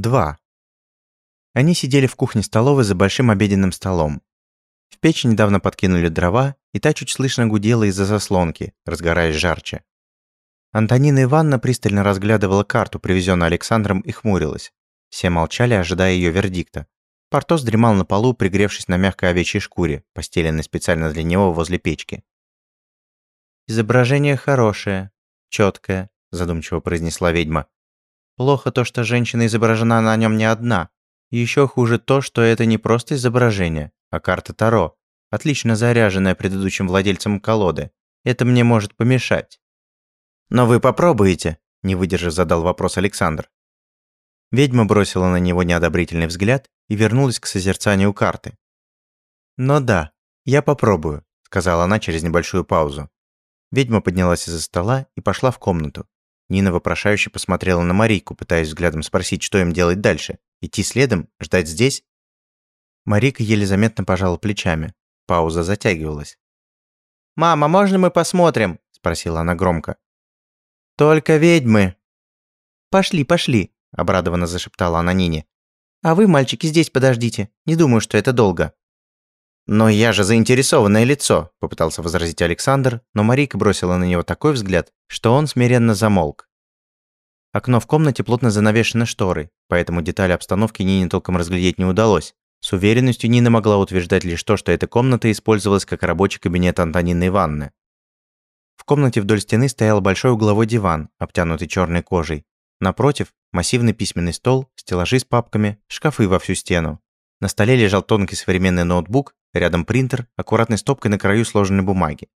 2. Они сидели в кухне-столовой за большим обеденным столом. В печь недавно подкинули дрова, и та чуть слышно гудела из-за заслонки, разгораясь жарче. Антонина Ивановна пристально разглядывала карту, привезенную Александром, и хмурилась. Все молчали, ожидая ее вердикта. Портос дремал на полу, пригревшись на мягкой овечьей шкуре, постеленной специально для него возле печки. «Изображение хорошее, четкое», – задумчиво произнесла ведьма. «Плохо то, что женщина изображена на нем не одна. Еще хуже то, что это не просто изображение, а карта Таро, отлично заряженная предыдущим владельцем колоды. Это мне может помешать». «Но вы попробуете», – не выдержав задал вопрос Александр. Ведьма бросила на него неодобрительный взгляд и вернулась к созерцанию карты. «Но да, я попробую», – сказала она через небольшую паузу. Ведьма поднялась из-за стола и пошла в комнату. Нина вопрошающе посмотрела на Марийку, пытаясь взглядом спросить, что им делать дальше. Идти следом? Ждать здесь? Марика еле заметно пожала плечами. Пауза затягивалась. «Мама, можно мы посмотрим?» – спросила она громко. «Только ведьмы!» «Пошли, пошли!» – обрадованно зашептала она Нине. «А вы, мальчики, здесь подождите. Не думаю, что это долго». «Но я же заинтересованное лицо», – попытался возразить Александр, но Марика бросила на него такой взгляд, что он смиренно замолк. Окно в комнате плотно занавешено шторой, поэтому детали обстановки Нине толком разглядеть не удалось. С уверенностью Нина могла утверждать лишь то, что эта комната использовалась как рабочий кабинет Антонины Ивановны. В комнате вдоль стены стоял большой угловой диван, обтянутый черной кожей. Напротив – массивный письменный стол, стеллажи с папками, шкафы во всю стену. На столе лежал тонкий современный ноутбук, рядом принтер, аккуратной стопкой на краю сложенной бумаги.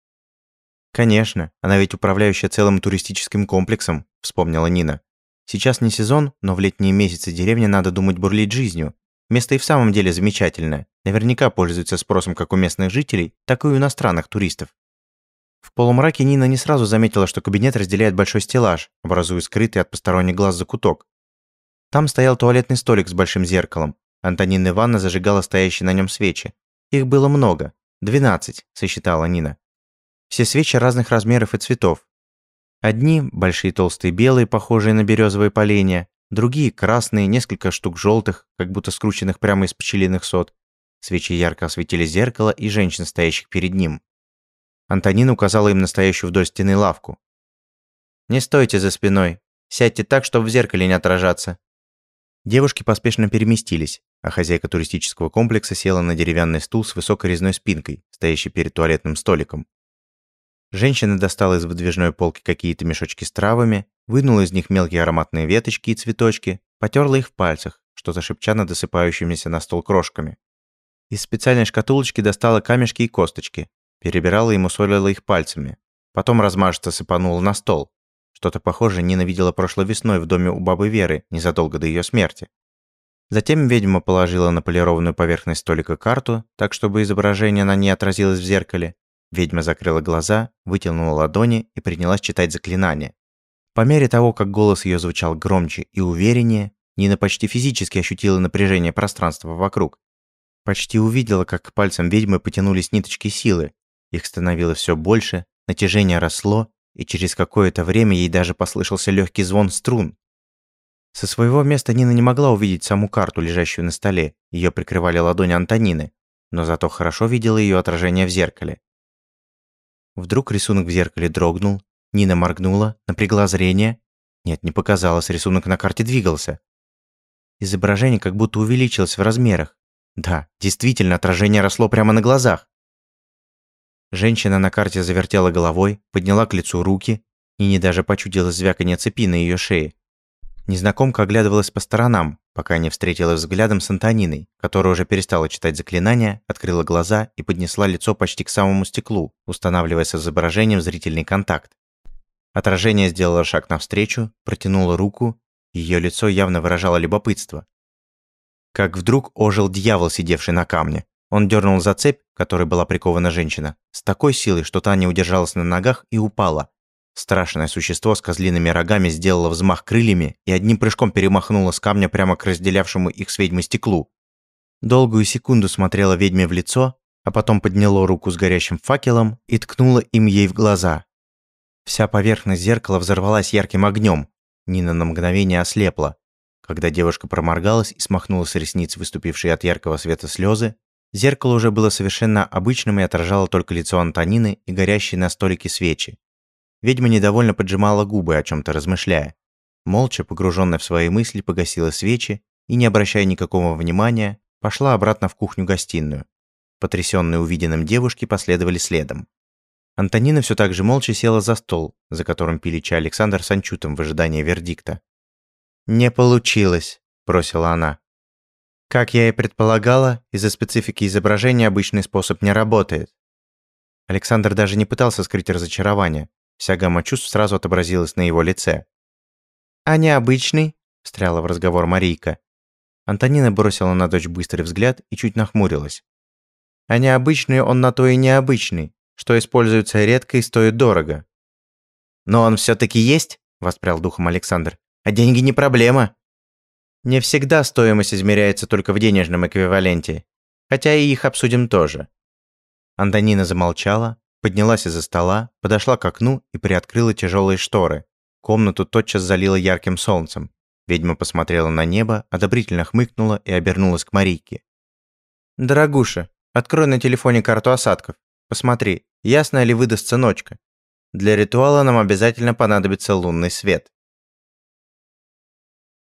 «Конечно, она ведь управляющая целым туристическим комплексом», – вспомнила Нина. «Сейчас не сезон, но в летние месяцы деревня надо думать бурлить жизнью. Место и в самом деле замечательное. Наверняка пользуется спросом как у местных жителей, так и у иностранных туристов. В полумраке Нина не сразу заметила, что кабинет разделяет большой стеллаж, образуя скрытый от посторонних глаз закуток. Там стоял туалетный столик с большим зеркалом. Антонина Ивановна зажигала стоящие на нем свечи. Их было много. Двенадцать, сосчитала Нина. Все свечи разных размеров и цветов. Одни – большие толстые белые, похожие на березовые поленья, другие – красные, несколько штук желтых, как будто скрученных прямо из пчелиных сот. Свечи ярко осветили зеркало и женщин, стоящих перед ним. Антонина указала им настоящую вдоль стены лавку. «Не стойте за спиной. Сядьте так, чтобы в зеркале не отражаться». Девушки поспешно переместились, а хозяйка туристического комплекса села на деревянный стул с высокой резной спинкой, стоящий перед туалетным столиком. Женщина достала из выдвижной полки какие-то мешочки с травами, вынула из них мелкие ароматные веточки и цветочки, потерла их в пальцах, что-то шепча над досыпающимися на стол крошками. Из специальной шкатулочки достала камешки и косточки, Перебирала и мусолила их пальцами. Потом размашисто сыпанула на стол. Что-то похожее Нина видела прошлой весной в доме у бабы Веры, незадолго до ее смерти. Затем ведьма положила на полированную поверхность столика карту, так чтобы изображение на ней отразилось в зеркале. Ведьма закрыла глаза, вытянула ладони и принялась читать заклинание. По мере того, как голос ее звучал громче и увереннее, Нина почти физически ощутила напряжение пространства вокруг. Почти увидела, как к пальцам ведьмы потянулись ниточки силы, их становилось все больше, натяжение росло, и через какое-то время ей даже послышался легкий звон струн. Со своего места Нина не могла увидеть саму карту, лежащую на столе, ее прикрывали ладони Антонины, но зато хорошо видела ее отражение в зеркале. Вдруг рисунок в зеркале дрогнул, Нина моргнула, напрягла зрение. Нет, не показалось, рисунок на карте двигался. Изображение как будто увеличилось в размерах. Да, действительно, отражение росло прямо на глазах. Женщина на карте завертела головой, подняла к лицу руки, и не даже почудила звяканье цепи на ее шее. Незнакомка оглядывалась по сторонам, пока не встретилась взглядом с Антониной, которая уже перестала читать заклинания, открыла глаза и поднесла лицо почти к самому стеклу, устанавливая с изображением зрительный контакт. Отражение сделало шаг навстречу, протянуло руку, ее лицо явно выражало любопытство. Как вдруг ожил дьявол, сидевший на камне. Он дернул за цепь, которой была прикована женщина, с такой силой, что та не удержалась на ногах и упала. Страшное существо с козлиными рогами сделало взмах крыльями и одним прыжком перемахнуло с камня прямо к разделявшему их с ведьмой стеклу. Долгую секунду смотрела ведьме в лицо, а потом подняло руку с горящим факелом и ткнула им ей в глаза. Вся поверхность зеркала взорвалась ярким огнем. Нина на мгновение ослепла. Когда девушка проморгалась и смахнула с ресниц выступившие от яркого света слезы, зеркало уже было совершенно обычным и отражало только лицо Антонины и горящие на столике свечи. Ведьма недовольно поджимала губы, о чем-то размышляя. Молча, погруженная в свои мысли, погасила свечи и, не обращая никакого внимания, пошла обратно в кухню-гостиную. Потрясенные увиденным девушки последовали следом. Антонина все так же молча села за стол, за которым пили чай Александр с Анчутом в ожидании вердикта. «Не получилось», – бросила она. «Как я и предполагала, из-за специфики изображения обычный способ не работает». Александр даже не пытался скрыть разочарование. Вся гамма чувств сразу отобразилась на его лице. «А необычный?» – встряла в разговор Марийка. Антонина бросила на дочь быстрый взгляд и чуть нахмурилась. «А необычный он на то и необычный, что используется редко и стоит дорого». «Но он все-таки есть?» – воспрял духом Александр. «А деньги не проблема». «Не всегда стоимость измеряется только в денежном эквиваленте, хотя и их обсудим тоже». Антонина замолчала, поднялась из-за стола, подошла к окну и приоткрыла тяжелые шторы. Комнату тотчас залило ярким солнцем. Ведьма посмотрела на небо, одобрительно хмыкнула и обернулась к Марийке. «Дорогуша, открой на телефоне карту осадков. Посмотри, ясная ли выдастся ночка. Для ритуала нам обязательно понадобится лунный свет».